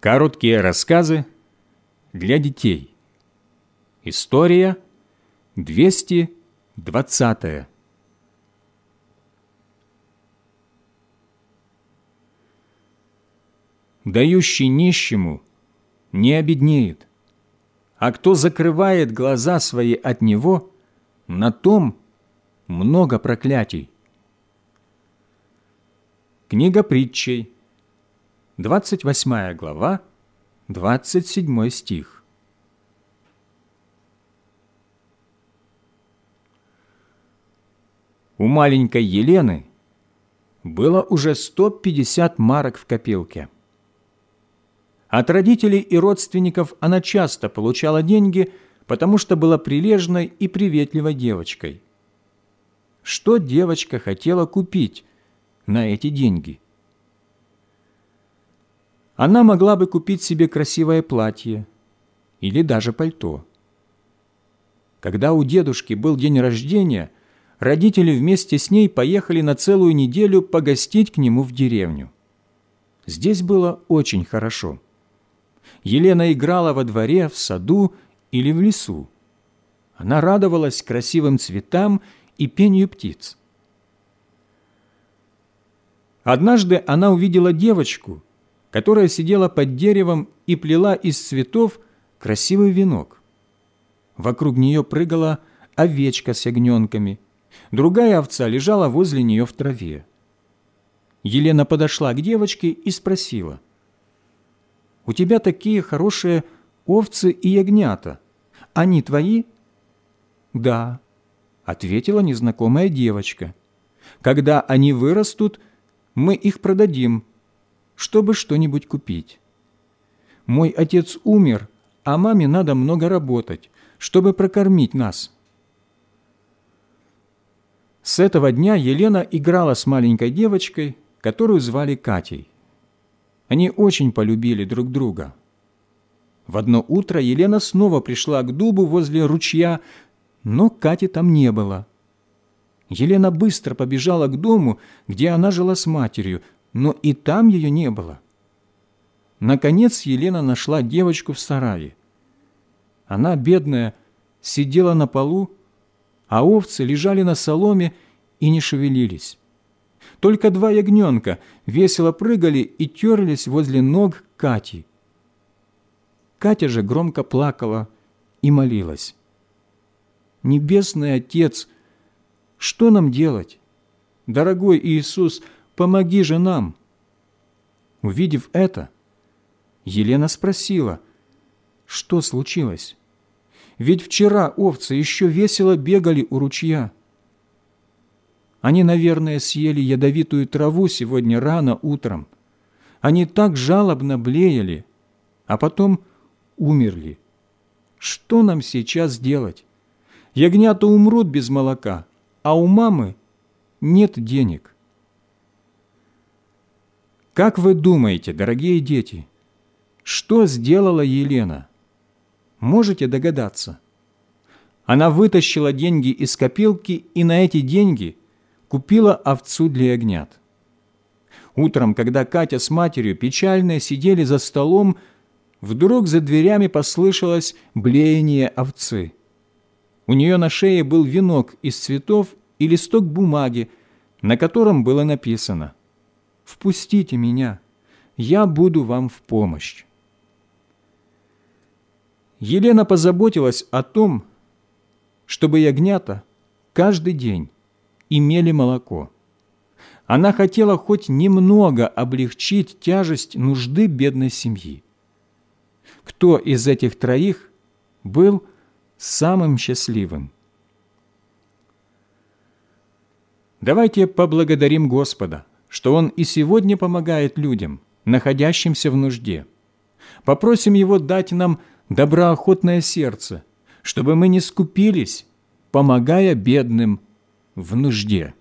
Короткие рассказы для детей. История 220. Дающий нищему не обеднеет, а кто закрывает глаза свои от него, на том много проклятий. Книга притчей, 28 глава, 27 стих. У маленькой Елены было уже 150 марок в копилке. От родителей и родственников она часто получала деньги, потому что была прилежной и приветливой девочкой. Что девочка хотела купить на эти деньги – она могла бы купить себе красивое платье или даже пальто. Когда у дедушки был день рождения, родители вместе с ней поехали на целую неделю погостить к нему в деревню. Здесь было очень хорошо. Елена играла во дворе, в саду или в лесу. Она радовалась красивым цветам и пению птиц. Однажды она увидела девочку, которая сидела под деревом и плела из цветов красивый венок. Вокруг нее прыгала овечка с ягненками, другая овца лежала возле нее в траве. Елена подошла к девочке и спросила, «У тебя такие хорошие овцы и ягнята. Они твои?» «Да», — ответила незнакомая девочка. «Когда они вырастут, мы их продадим чтобы что-нибудь купить. Мой отец умер, а маме надо много работать, чтобы прокормить нас. С этого дня Елена играла с маленькой девочкой, которую звали Катей. Они очень полюбили друг друга. В одно утро Елена снова пришла к дубу возле ручья, но Кати там не было. Елена быстро побежала к дому, где она жила с матерью, но и там ее не было. Наконец Елена нашла девочку в сарае. Она, бедная, сидела на полу, а овцы лежали на соломе и не шевелились. Только два ягненка весело прыгали и терлись возле ног Кати. Катя же громко плакала и молилась. «Небесный Отец, что нам делать? Дорогой Иисус, — помоги же нам!» Увидев это, Елена спросила, что случилось? Ведь вчера овцы еще весело бегали у ручья. Они, наверное, съели ядовитую траву сегодня рано утром. Они так жалобно блеяли, а потом умерли. Что нам сейчас делать? Ягнята умрут без молока, а у мамы нет денег. Как вы думаете, дорогие дети, что сделала Елена? Можете догадаться? Она вытащила деньги из копилки и на эти деньги купила овцу для ягнят. Утром, когда Катя с матерью печально сидели за столом, вдруг за дверями послышалось блеяние овцы. У нее на шее был венок из цветов и листок бумаги, на котором было написано – впустите меня, я буду вам в помощь». Елена позаботилась о том, чтобы ягнята каждый день имели молоко. Она хотела хоть немного облегчить тяжесть нужды бедной семьи. Кто из этих троих был самым счастливым? Давайте поблагодарим Господа что Он и сегодня помогает людям, находящимся в нужде. Попросим Его дать нам доброохотное сердце, чтобы мы не скупились, помогая бедным в нужде.